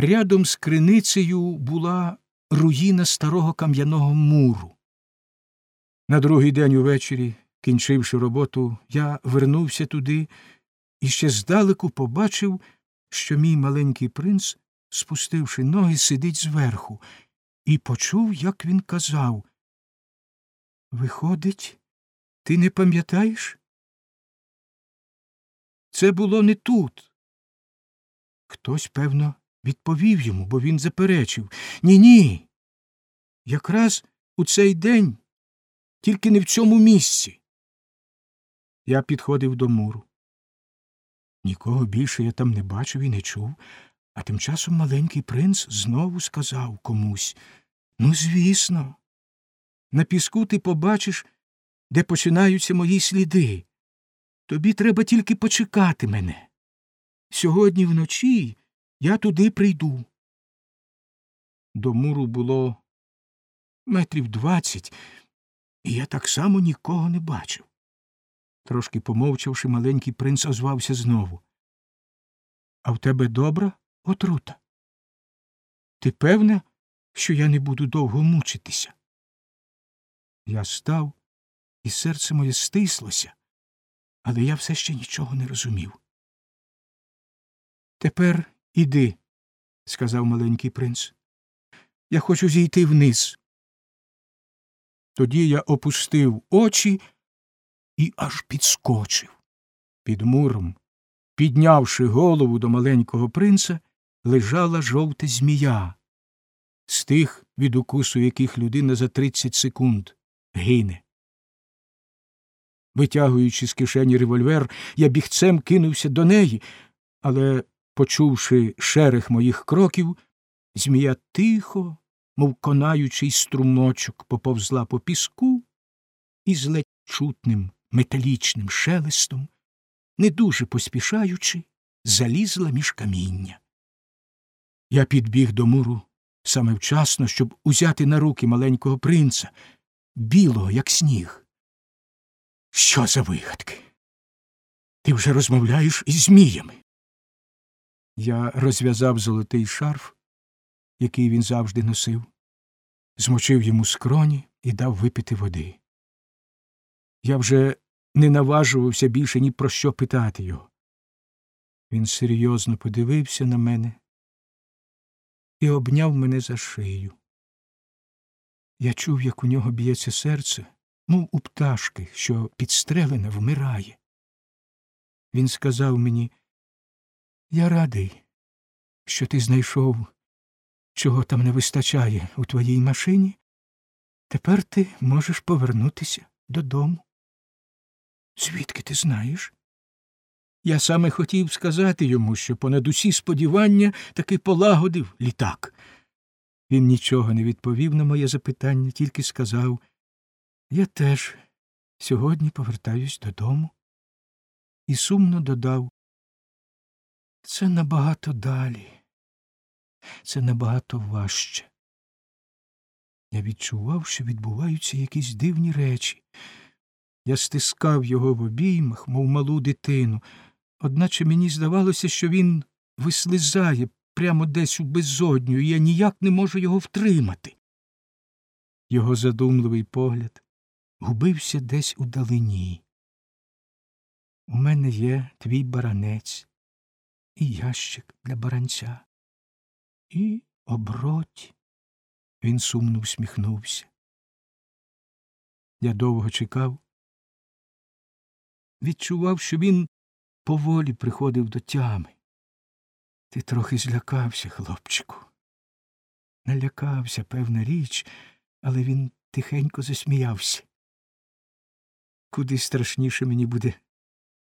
Рядом з криницею була руїна старого кам'яного муру. На другий день увечері, кінчивши роботу, я вернувся туди і ще здалеку побачив, що мій маленький принц, спустивши ноги, сидить зверху, і почув, як він казав Виходить, ти не пам'ятаєш? Це було не тут. Хтось, певно, відповів йому, бо він заперечив Ні, ні. Якраз у цей день, тільки не в цьому місці. Я підходив до муру. Нікого більше я там не бачив і не чув, а тим часом маленький принц знову сказав комусь Ну, звісно, на піску ти побачиш, де починаються мої сліди. Тобі треба тільки почекати мене. Сьогодні вночі я туди прийду. До муру було метрів двадцять, і я так само нікого не бачив. Трошки помовчавши, маленький принц озвався знову. А в тебе добра отрута? Ти певна, що я не буду довго мучитися? Я став, і серце моє стислося, але я все ще нічого не розумів. Тепер іди, сказав маленький принц. Я хочу зійти вниз. Тоді я опустив очі і аж підскочив. Під муром, піднявши голову до маленького принца, лежала жовта змія, з тих, від укусу яких людина за тридцять секунд гине. Витягуючи з кишені револьвер, я бігцем кинувся до неї, але, почувши шерех моїх кроків, змія тихо, мов конаючий струмочок, поповзла по піску і з ледь чутним металічним шелестом, не дуже поспішаючи, залізла між каміння. Я підбіг до муру саме вчасно, щоб узяти на руки маленького принца, білого, як сніг. Що за вигадки? Ти вже розмовляєш із зміями. Я розв'язав золотий шарф, який він завжди носив, змочив йому скроні і дав випити води. Я вже не наважувався більше ні про що питати його. Він серйозно подивився на мене і обняв мене за шию. Я чув, як у нього б'ється серце, мов у пташки, що підстрелена вмирає. Він сказав мені Я радий, що ти знайшов, чого там не вистачає у твоїй машині. Тепер ти можеш повернутися додому. Звідки ти знаєш? Я саме хотів сказати йому, що понад усі сподівання таки полагодив літак. Він нічого не відповів на моє запитання, тільки сказав Я теж сьогодні повертаюсь додому. І сумно додав Це набагато далі, це набагато важче. Я відчував, що відбуваються якісь дивні речі. Я стискав його в обіймах, мов малу дитину, одначе мені здавалося, що він вислизає прямо десь у безодню, і я ніяк не можу його втримати. Його задумливий погляд губився десь у далині. У мене є твій баранець і ящик для баранця. І оброть. Він сумно всміхнувся. Я довго чекав, відчував, що він поволі приходив до тями. Ти трохи злякався, хлопчику. Налякався, певна річ, але він тихенько засміявся. Куди страшніше мені буде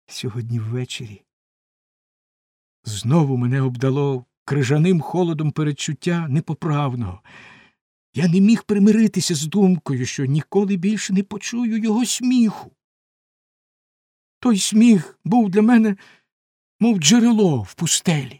сьогодні ввечері. Знову мене обдало крижаним холодом передчуття непоправного. Я не міг примиритися з думкою, що ніколи більше не почую його сміху. Той сміх був для мене, мов джерело в пустелі.